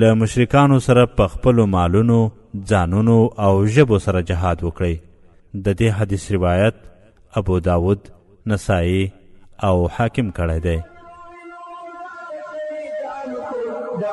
له مشرکانو سره په خپلو مالونو ځانونو او ژبو سره جهاد وکړئ د دې حدیث روایت ابو داود نسائی او حاکم کړی دی دا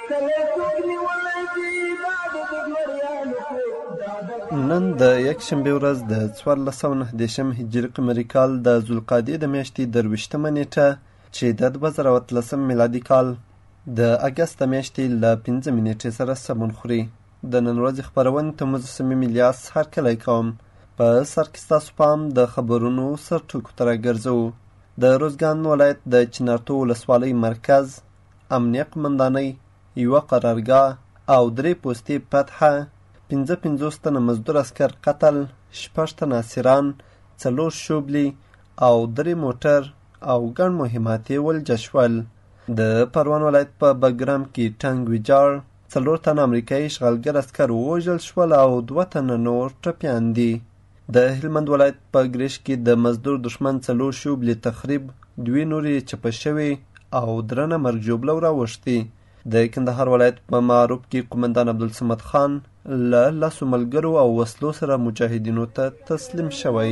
کله څوک نیولی دی دا د دګلریانو کور نن د یکشنبې ورځ د څوارلس سوه نهه دېرشم هجري قمري کال د ذوالقعدې د میاشتې درویشتمه نیټه چې د دوه زره او اتلسم میلادي کال د اګست د میاشتې له پنځمې نیټې سره سمون خوري د نن ورځې خپرونې ته مو زه صمیم الیاس هرکلی کوم په سر کې ستاسو پام د خبرونو سرټکو ته راګرځوو د روزګان ولایت د چنارتو ولسوالۍ مرکز امنیه قمندانۍ یوه قرارګاه او درې پوستې فتحه، پنځه پنځوس تنه مزدور عسکر قتل، شپږ تنه اسیران، څلور شوبلې او درې موټر او ګڼ مهمات یې ولجه شول. د پروان ولایت په بګرام کې ټنګ ویجاړ، څلور تنه امریکایي اشغالګر عسکر ووژل شول او دوه تنه نور ټپیان دي. د هلمند ولایت په ګریش کې د مزدور دښمن څلور شوبلې تخریب دوی نورې چپه شوې او درنه مرګ ژوبله وراوښتې د کندهار ولایت په معروف کې قومندان عبدالصمد خان له لاسو ملګرو او وسلو سره مجاهدینو ته تسلیم شوی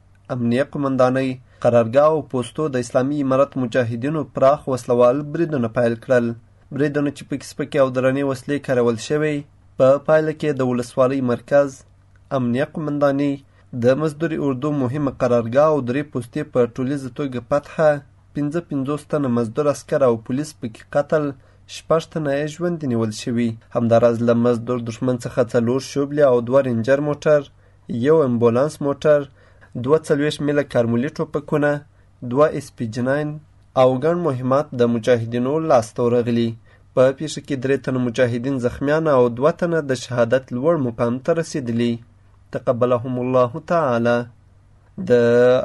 امنیه قومندانۍ، قرارګاه او پوستو د اسلامي امارت مجاهدینو پراخ وسله وال بریدونه پیل کړل. بریدونه چې پکې سپکې او درنې وسلې کارول شوې، په پایله کې د ولسوالۍ مرکز، امنیه قومنداني، د مزدوري اردو مهمه قرارګاه او درې پوستې په ټولیزه توګه فتحه، پنځه پنځوس تنه مزدور عسکر او پولیس پکې قتل، شپږ تنه یې ژوندي نیول شوي. همداراز له مزدور دښمن څخه څلور شوبلې او دوه رینجر موټر، یو امبولانس موټر، دوه څلوېښت میله کارمولي ټوپکونه، دوه اس پي جناین او ګڼ مهمات د مجاهدینو لاس ته ورغلي. په پیښه کې درې تنه مجاهدین زخمیان او دوه تنه د شهادت لوړ مقام ته رسیدلي. تقبلهم الله تعالی. د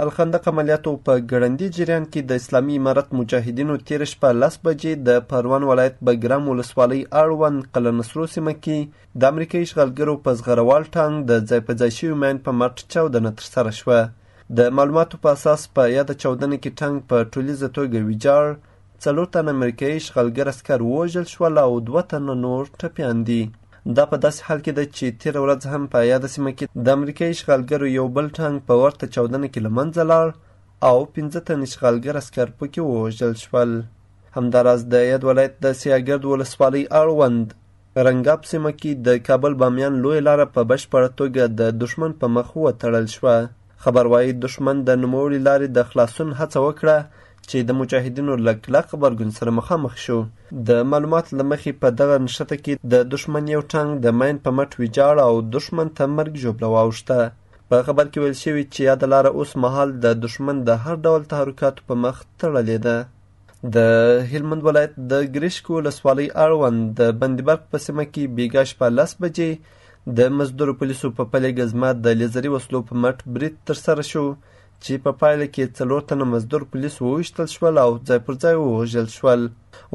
الخندق عملیاتو په ګړندي جریان کې د اسلامي امارت مجاهدینو تېره شپه لس بجې د پروان ولایت بګرام ولسوالۍ اړوند قلعه نصرو سیمه کې د امریکې اشغالګرو په زغروال ټانګ د ځای په ځای شوي مین په مټ چاودنه ترسره شوه. د معلوماتو په اساس په یاده چاودنه کې ټانګ په ټولیزه توګه ویجاړ، څلور تنه امریکایي اشغالګر عسکر ووژل شول او دوه تنه نور ټپیان دي. دا په داسې حال کې ده چې تېره ورځ هم په یاده سیمه کې د امریکایي اشغالګرو یو بل ټانګ په ورته چاودنه کې له منځه لاړ او پنځه تن اشغالګر عسکر پکې ووژل شول همداراز د یاد ولایت د سیاګرد ولسوالۍ اړوند رنګاب سیمه کې د کابل بامیان لویه لاره په بشپړه توګه د دښمن په مخ وتړل شوه. خبر وايي دښمن د نوموړي لارې د خلاصون هڅه وکړه چې د مجاهدینو له کلک غبرګون سره مخامخ شو د معلومات له مخې په دغه نښته کې د دښمن یو ټانګ د مین په مټ ویجاړ او دښمن ته مرګ ژوبله واوښته په خبر کې ویل شوي چې یاده لاره اوس مهال د دښمن د هر ډول تحرکاتو په مخ تړلې ده د هلمند ولایت د ګریشک ولسوالۍ اړوند د بندي برق په سیمه کې بیګا شپه لس بجې د مزدور پولیسو په پلې ګزمه د لیزري وسلو په مټ برید ترسره شو چې په پایله کې څلور تنه مزدور پولیس وویشتل شول او ځای پر ځای ووژل شول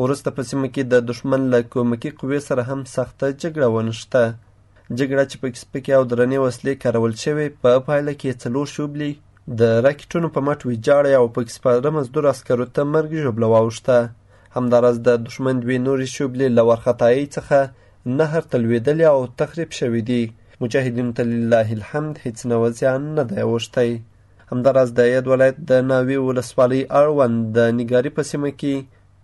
وروسته په سیمه کې د دښمن له کومکي قوې سره هم سخته جګړه ونښته جګړه چې پکې سپکې او درنې وسلې کارول شوې په پایله کې یې څلور شوبلي د راکټونو په مټ ویجاړې او پکې سپاره مزدور عسکرو ته مرګ ژوبله واوښته همداراز د دښمن دوې نورې شوبلې له وارخطایۍ څخه نهر ته لوېدلې او تخریب شوې دي مجاهدینو ته لله الحمد هیڅ نوع زیان نه دی اوښتی همداراز د یاد ولایت د ناوې ولسوالۍ اړوند د نګاري په سیمه کې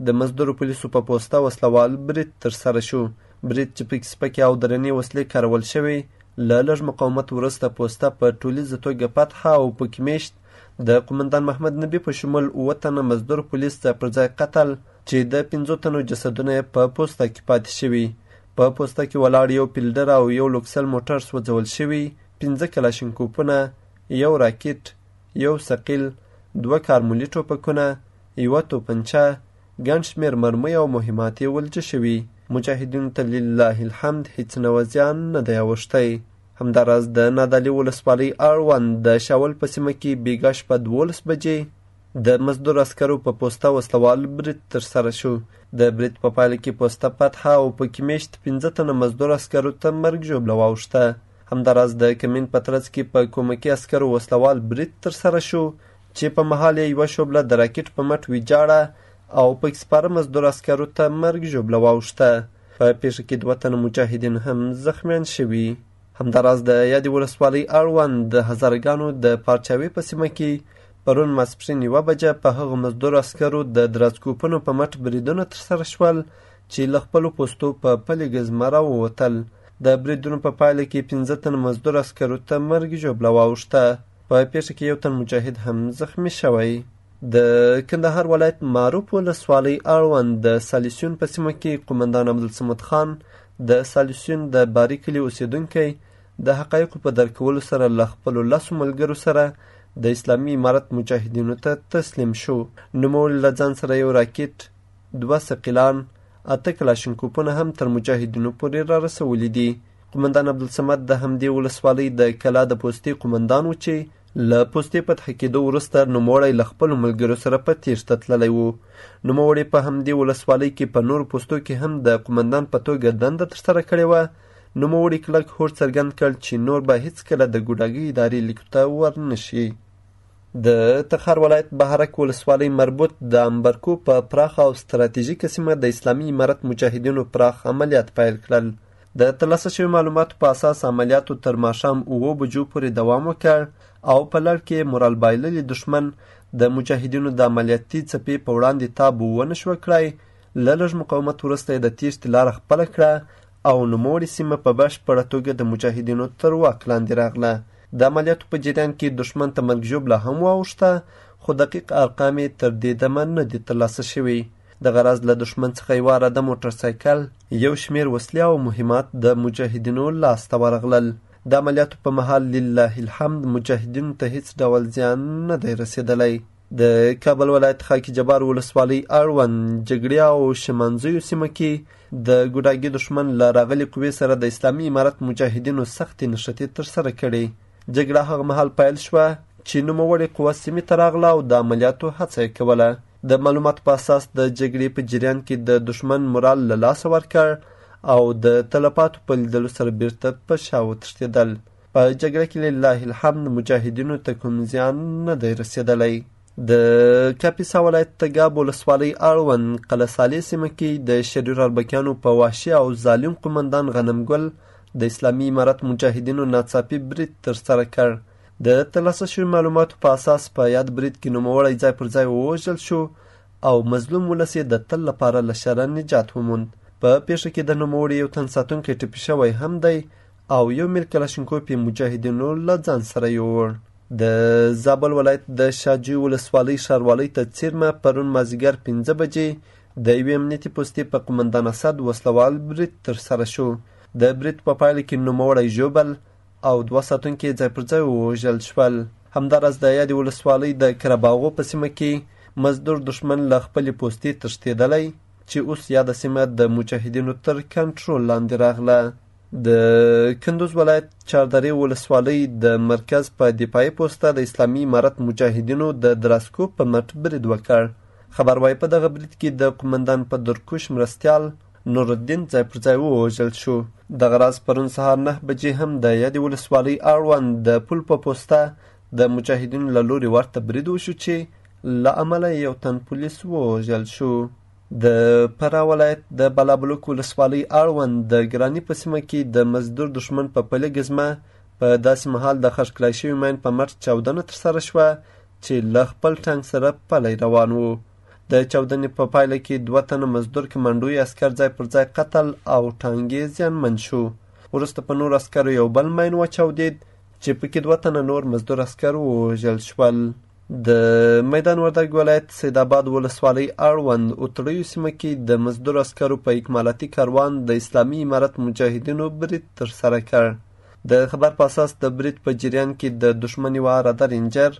د مزدور پولیسو په پوسته وسله وال برید ترسره شو. برید چې پکې سپکې او درنې وسلې کارول شوې، له لږ مقاومت وروسته پوسته په ټولیزه توګه فتح او پکې میشت د قومندان محمد نبي په شمول اووه تنه مزدور پولیس ځای پر ځای قتل چې د پنځو تنو جسدونه یې په پوسته کې پاتې شوي. په پوسته کې ولاړ یو پیلډر او یو لوکسل موټر سوځول شوي، پنځه کلاشینکوپونه، یو راکټ، یو ثقیل، دوه کارمولي ټوپکونه، یوه توپنچه، ګڼ شمېر مرمۍ او مهمات یې ولجه شوي. مجاهدینو ته لله الحمد هیڅ نوع زیان نه دی اوښتی. همداراز د نادعلي ولسوالۍ اړوند د شاول په سیمه کې بیګا شپه دوولس بجې د مزدور عسکرو په پوسته وسله وال برید ترسره شو. د برید په پایله کې پوسته فتحه او پکې میشت پنځه تنه مزدور عسکرو ته مرګ ژوبله واوښته. همداراز د کمین په ترڅ کې په کومکي عسکرو وسلوال برید ترسره شو چې په مهال یې یوه شوبله د راکټ په مټ ویجاړه او پکې سپاره مزدور عسکرو ته مرګ ژوبله واوښته په پیښه کې دوه تنه مجاهدین هم زخمیان شوي همداراز د یادې ولسوالۍ اړوند د هزاره ګانو د پارچاوي په سیمه کې پرون ماسپښین یوه بجه په هغو مزدور عسکرو د دراتکوپونو په مټ بریدونه ترسره شول چې له خپلو پوستو په پلې ګزمه راووتل د بریدونو په پایله کې پنځه تن مزدور عسکرو ته مرګ ژوبله واوښته په پیښه کې یو تن مجاهد هم زخمی شوی د کندهار ولایت معروف ولسوالۍ اړوند د سالیسیون په سیمه کې قومندان عبدالصمد خان د سالیسیون د باري کلي اوسېدونکی د حقایقو په درک کولو سره له خپلو لسو ملګرو سره د اسلامي امارت مجاهدینو ته تسلیم شو نوموړي له ځان سره یو راکټ دوه ثقیلان، اته کلاشینکوپونه هم تر مجاهدینو پورې را رسولي دي. قومندان عبدالصمد د همدې ولسوالۍ د کلا د پوستې قومندان و چې له پوستې فتح کېدو وروسته نوموړی له خپلو ملګرو سره په تېښته تللی و. نوموړي په همدې ولسوالۍ کې په نورو پوستو کې هم د قومندان په توګه دنده ترسره کړې وه نوموړي کلک هوډ څرګند کړ چې نور به هیڅکله د ګوډاګۍ ادارې لیکو ته ورنشي د تخار ولایت بهارک ولسوالۍ مربوط د امبرکو په پراخه او ستراتیژیکه سیمه د اسلامي امارت مجاهدینو پراخ عملیات پیل کړل د ترلاسه شوي معلوماتو په اساس عملیاتو تر ماښام اوو بجو پورې دوام وکړ او په لړ کې مورال بایللي دښمن د مجاهدینو د عملیاتي څپې په وړاندې تاب ونه شو کړای له لږ مقاومت وروسته یې د تیښتې لاره خپله کړه او نوموړې سیمه په بشپړه توګه د مجاهدینو تر واک لاندې راغله د عملیاتو په جریان کې دښمن ته مرګ ژوبله هم واوښته، خو دقیق ارقام یې تر دې دمه نه دي ترلاسه شوي. دغه راز له دښمن څخه یوه عراده موټر سایکل، یو شمېر وسلې او مهمات د مجاهدینو لاس ته ورغلل. د عملیاتو په مهال لله الحمد مجاهدینو ته هېڅ ډول زیان نه دی رسېدلی. د کابل ولایت خاکي جبار ولسوالۍ اړوند جګړیا او شمنځیو سیمه کې د ګوډاګي دښمن له راغلي قوې سره د اسلامي امارت مجاهدینو سختې نښتې ترسره کړې جګړه هغه مهال پیل شوه چې نوموړې قوه سیمې ته راغله او د عملیاتو هڅه یې کوله د معلوماتو په اساس د جګړې په جریان کې د دښمن مورال له لاسه ورکړ او د تلفاتو په لیدلو سره بیرته په شا وتښتېدل په جګړه کې لله الحمد مجاهدینو ته کوم زیان نه دی رسېدلی د کاپیسا ولایت تګاب ولسوالۍ اړوند قلعه صالح سیمه کې د شریر اربکیانو په وحشي او ظالم قومندان غنم ګل د اسلامي امارت مجاهدینو ناڅاپي برید ترسره کړ د ترلاسه شوي معلوماتو په اساس په یاد برید کې نوموړی ځای پر ځای ووژل شو او مظلوم ولس یې د تل لپاره له شره نجات وموند په پیښه کې د نوموړي یو تن ساتونکی ټپي شوی هم دی او یو میل کلاشینکوف یې مجاهدینو له ځان سره یووړ د زابل ولایت د شاجوی ولسوالۍ ښاروالۍ ته څیرمه پرون مازیګر پنځه بجې د یوې امنیتي پوستې په قومندان اسد وسلوال برید ترسره شو د برید په پایله کې نوموړی ژوبل او دوه ساتونکي یې ځای پر ځای ووژل شول همداراز د یادې ولسوالۍ د کرباغو په سیمه کې مزدور دښمن له خپلې پوستې تښتېدلی چې اوس یاده سیمه د مجاهدینو تر کنټرول لاندې راغله د کندوز ولایت چاردرې ولسوالۍ د مرکز په دفاعي پوسته د اسلامي امارت مجاهدینو د دراسکو په مټ برید وکړ خبر وايي په دغه برید کې د قومندان په درکوش مرستیال نورالدین ځای پر ځای ووژل شو دغه راز پرون سهار نه بجې هم د یادې ولسوالۍ اړوند د پل په پوسته د مجاهدینو له لوري ورته برید وشو چې له امله یو تن پولیس ووژل شو د فراه ولایت د بالابلوک ولسوالۍ اړوند د ګراني په سیمه کې د مزدور دښمن په پلې ګزمه په داسې مهال د خښ کړای شوي ماین په مټ چاودنه ترسره شوه چې له خپل ټانک سره پلی روان وو د چاودنې په پایله کې دوه تنه مزدور کمانډوي عسکر ځای پر ځای قتل او ټانګې زیانمن شو وروسته په نور عسکرو یو بل ماین وچاودید چې پکې دوه تنه نور مزدور عسکر ووژل شول د میدان وردګ ولایت سیدآباد ولسوالۍ اړوند اتړیو سیمه کې د مزدور عسکرو په اکمالاتي کاروان د اسلامي امارت مجاهدینو برید ترسره کړ د خبر په اساس د برید په جریان کې د دښمن یوه عراده رینجر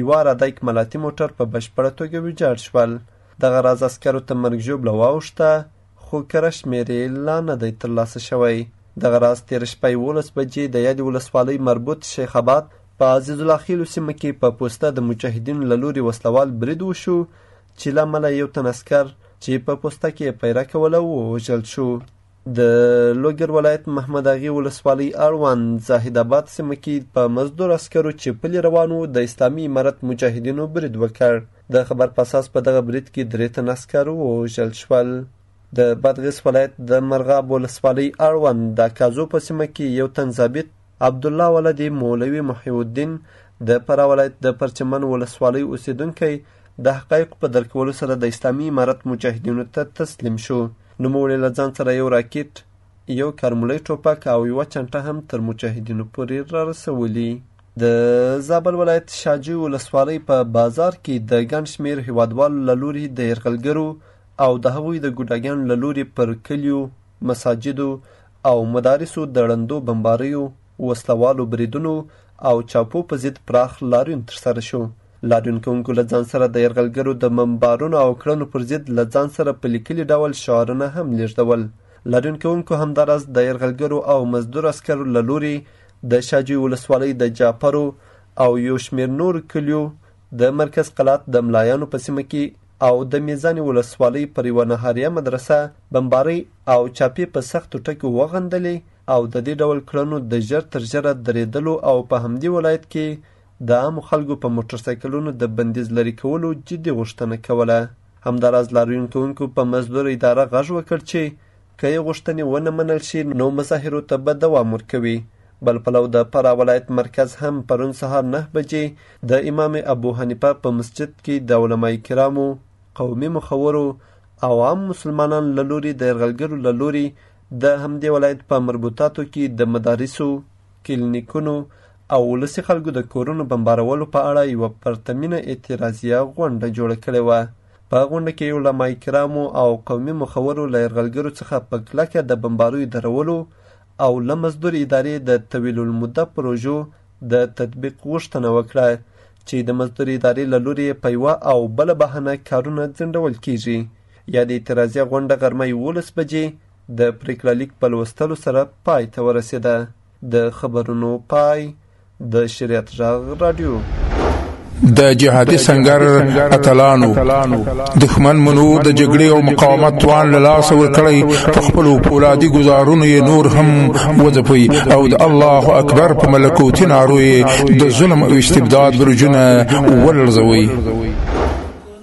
یوه عراده اکمالاتي موټر په بشپړه توګه ویجاړ شول دغه راز عسکرو ته مرګ ژوبله واوښته خو کره شمېر یې لا نه دی ترلاسه شوی. دغه راز تېره شپه یوولس بجې د یادې ولسوالۍ مربوط شیخ اباد په عزیز الله خېلو سیمه کې په پوسته د مجاهدینو له لوري وسلوال برید وشو چې له امله یو تن عسکر چې په پوسته کې یې پیره کوله ووژل شو. د لوګر ولایت محمد اغې ولسوالۍ اړوند زاهد آباد سیمه کې په مزدور عسکرو چې پلي روان وو د اسلامي امارت مجاهدینو برید وکړ د خبر په اساس په دغه برید کې درې تنه عسکر ووژل شول. د بادغیس ولایت د مرغاب ولسوالۍ اړوند د کازو په سیمه کې یو تن ضابط عبدالله ولدي مولوي محی الدین د فراه ولایت د پرچمن ولسوالۍ اوسېدونکی د حقایقو په درک کولو سره د اسلامي امارت مجاهدینو ته تسلیم شو نوموړي له ځان سره یو راکټ یو کرمولی ټوپک او یوه چنټه هم تر مجاهدینو پورې را رسولي د زابل ولایت شاجوی ولسوالۍ په بازار کې د ګڼ شمېر هیوادوالو له لوري د یرغلګرو او د هغوی د ګوډاګیانو له لوري پر کلیو، مساجدو او مدارسو د ړندو بمباریو، وسلوالو بریدونو او چاپو په ضد پراخ لاریون ترسره شو. لاریون کوونکو له ځان سره د یرغلګرو د بمبارونو او کړنو پر ضد له ځان سره په لیکلي ډول شعارونه هم لیږدول. لاریون کوونکو همداراز د یرغلګرو او مزدور عسکرو له لوري د شاجوی ولسوالۍ د جعفرو او یو شمېر نور کلیو د مرکز قلات د ملایانو په سیمه کې او د میزانې ولسوالۍ پر یوه نهاریه مدرسه بمبارۍ او چاپې په سختو ټکو وغندلې او د دې ډول کړنو د ژر تر ژره درېدلو او په همدې ولایت کې د عامو خلکو په موټرسایکلونو د بندیز لرې کولو جدي غوښتنه کوله همداراز لاریون کوونکو په مزدور اداره غږ وکړ چې که یې غوښتنې ونه منل شي نو مظاهرو ته به دوام ورکوي بل پلو د فراه ولایت مرکز هم پرون سهار نه بجې د امام ابو حنیفه په مسجد کې د علماء کرامو قومي مخورو او عام مسلمانان له لوري د یرغلګرو له لوري د همدې ولایت په مربوطاتو کې د مدارسو کلینیکونو او ولسي خلکو د کورونو بمبارولو په اړه یوه پرتمینه اعتراضیه غونډه جوړه کړې وه. په غونډه کې علما کرامو او قومي مخورو له یرغلګرو څخه په کلکه د بمباریو درولو او له مزدور ادارې د طویل المده پروژو د تطبیق غوښتنه وکړه چې د مزدور ادارې له لوري په یوه او بله بهانه کارونه ځنډول کیږي. یاده اعتراضیه غونډه غرمه یولس بجې د پرېکړه لیک په لوستلو سره پای ته ورسېده. د خبرونو پای د شریعت غږ رادیو د جهادي سنگر اتلانو دښمن منو د جګړې او مقاومت توان له لاس ورکړی په خپل پولادي گزارونو یې نور هم وځپي او د الله اکبر په ملکوتی نارو د ظلم او استبداد برجونه ولړزوي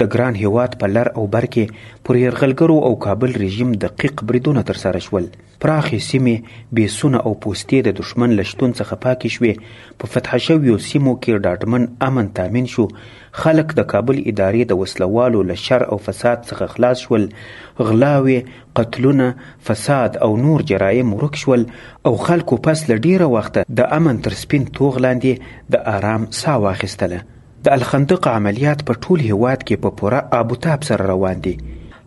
د ګران هېواد په لر او بر کې پر یرغلګرو او کابل رژیم دقیق بریدونه ترسره شول، پراخې سیمې، بیسونه او پوستې د دښمن له شتون څخه پاکې شوې، په فتح شویو سیمو کې ډاډمن امن تامین شو، خلک د کابل ادارې د وسله والو له شر او فساد څخه خلاص شول، غلاوې، قتلونه، فساد او نور جرایم ورک شول او خلکو پس له ډېره وخته د امن تر سپین توغ لاندې د آرام ساه واخیستله. د الخندق عملیات په ټول هیواد کې په پوره آبوتاب سره روان دي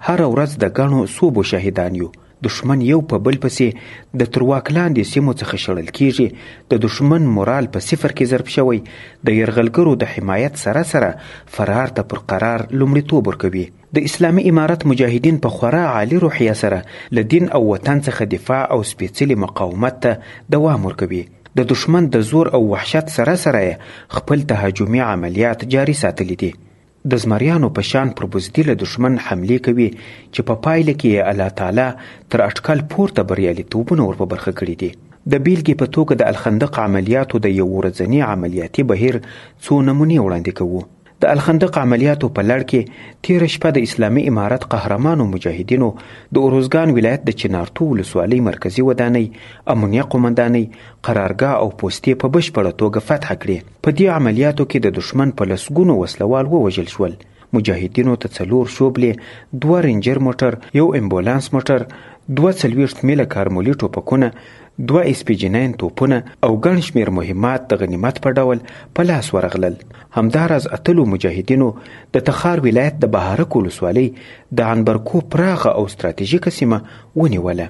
هره ورځ د ګڼو صوبو شهیدان یو دښمن یو په بل پسې د تر واک لاندې سیمو څخه شړل کیږي د دښمن مورال په صفر کې ضرب شوی د یرغلګرو د حمایت سره سره فرار ته پر قرار لومړیتوب ورکوي د اسلامي امارت مجاهدین په خورا عالي روحیه سره له دین او وطن څخه دفاع او سپېڅلي مقاومت ته دوام ورکوي. د دښمن د زور او وحشت سره سره یې خپل تهاجمي عملیات جاري ساتلي دي. د زمریانو په شان پر بزدله دښمن حملې کوي چې په پایله کې یې الله تعالی تر اټکل پورته بریالیتوبونه ور په برخه کړي دي. د بېلګې په توګه د الخندق عملیاتو د یو ورځني عملیاتي بهیر څو نمونې وړاندې کوو. د الخندق عملیاتو په لړ کې تیره شپه د اسلامي امارت قهرمانو مجاهدینو د اروزګان ولایت د چنارتو ولسوالۍ مرکزي ودانۍ، امنیه قومندانۍ، قرارګاه او پوستې په بشپړه توګه فتح کړې. په دې عملیاتو کې د دښمن په لسګونو وسلوال ووژل شول. مجاهدینو ته څلور شوبلې، دوه رینجر موټر، یو امبولانس موټر، دوه څلوېښت میله کارمولي ټوپکونه، دوه ایس پي جي ناین توپونه او ګڼ شمېر مهمات د غنیمت په ډول په لاس ورغلل. همداراز اتلو مجاهدینو د تخار ولایت د بهارک ولسوالۍ د عنبرکو پراخه او ستراتیژیکه سیمه ونیوله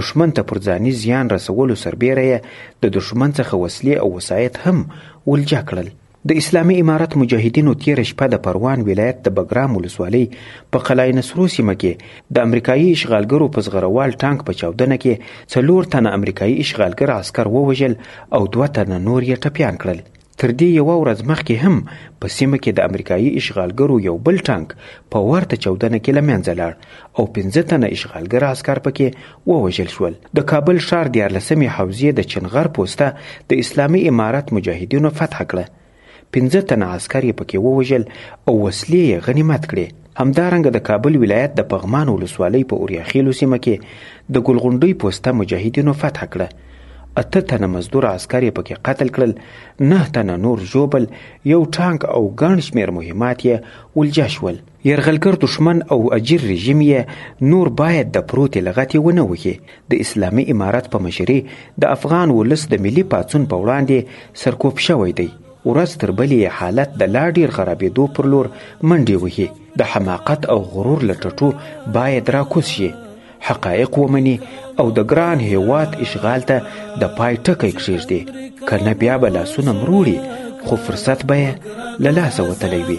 دښمن ته پر ځاني زیان رسولو سربیره یې د دښمن څخه وسلې او وسایط هم ولجه کړل د اسلامي امارت مجاهدینو تیره شپه د پروان ولایت د بګرام ولسوالۍ په قلعه نصرو سیمه کې د امریکایي اشغالګرو په زغروال ټانک په چاودنه کې څلور تنه امریکایي اشغالګر عسکر ووژل او دوه تنه نور یې ټپیان کړل تر دې یوه ورځ مخکې هم په سیمه کې د امریکایي اشغالګرو یو بل ټانک په ورته چاودنه کې له منځه لاړ او پنځه تنه اشغالګر عسکر پکې ووژل شول د کابل ښار دیارلسمې حوزې د چنغر پوسته د اسلامي امارت مجاهدینو فتح کړه پنځه تنه عسکر یې پکې ووژل او وسلې یې غنیمت کړې همدارنګه د کابل ولایت د پغمان ولسوالۍ په اوریاخیلو سیمه کې د ګلغونډۍ پوسته مجاهدینو فتح کړه اته تنه مزدور عسکر یې پکې قتل کړل نه تنه نور ژوبل یو ټانک او ګڼ شمېر مهمات یې ولجه شول یرغلګر دښمن او اجیر رژیم یې نور باید د پروتې لغتې ونه وهي د اسلامي امارت په مشري د افغان ولس د ملي پاڅون په وړاندې سرکوب شوی دی ورځ تر بلې یې حالت د لا ډیر خرابېدو پر لور منډې وهي د حماقت او غرور له ټټو باید راکوز شي حقایق ومني او د ګران هیواد اشغال ته د پای ټکی کښیږدي که نه بیا به لاسونه مروړي خو فرصت به یې له لاسه وتلی وي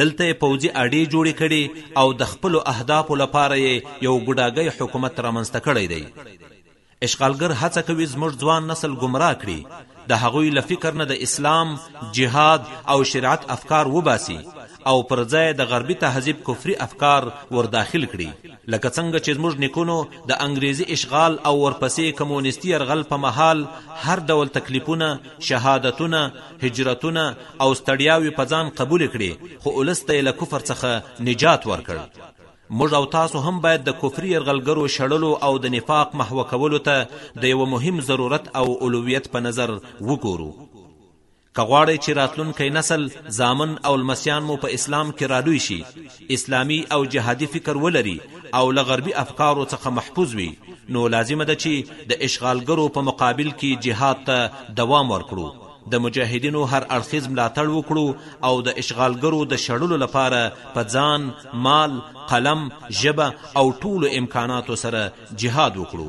دلته یې پوځي اډې جوړې کړي او د خپلو اهدافو لپاره یې یو ګوډاګی حکومت رامنځته کړی دی. اشغالګر هڅه کوي زموږ ځوان نسل ګمراه کړي، د هغوی له فکر نه د اسلام، جهاد او شریعت افکار وباسي او پر ځای یې د غربي تهذیب کفري افکار ورداخل کړي. لکه څنګه چې زموږ نیکونو د انګریزي اشغال او ورپسې کمونیستي یرغل په مهال هر ډول تکلیفونه، شهادتونه، هجرتونه او ستړیاوې په ځان قبولې کړې خو ولس ته یې له کفر څخه نجات ورکړ. موږ او تاسو هم باید د کفري یرغلګرو شړلو او د نفاق محوه کولو ته د یوه مهم ضرورت او اولویت په نظر وګورو. که غواړئ چې راتلونکی نسل، زامن او لمسیان مو په اسلام کې رالوی شي، اسلامي او جهادي فکر ولري او له غربي افکارو څخه محفوظ وي، نو لازمه ده چې د اشغالګرو په مقابل کې جهاد ته دوام ورکړو، د مجاهدینو هر اړخیز ملاتړ وکړو او د اشغالګرو د شړلو لپاره په ځان، مال، قلم، ژبه او ټولو امکاناتو سره جهاد وکړو.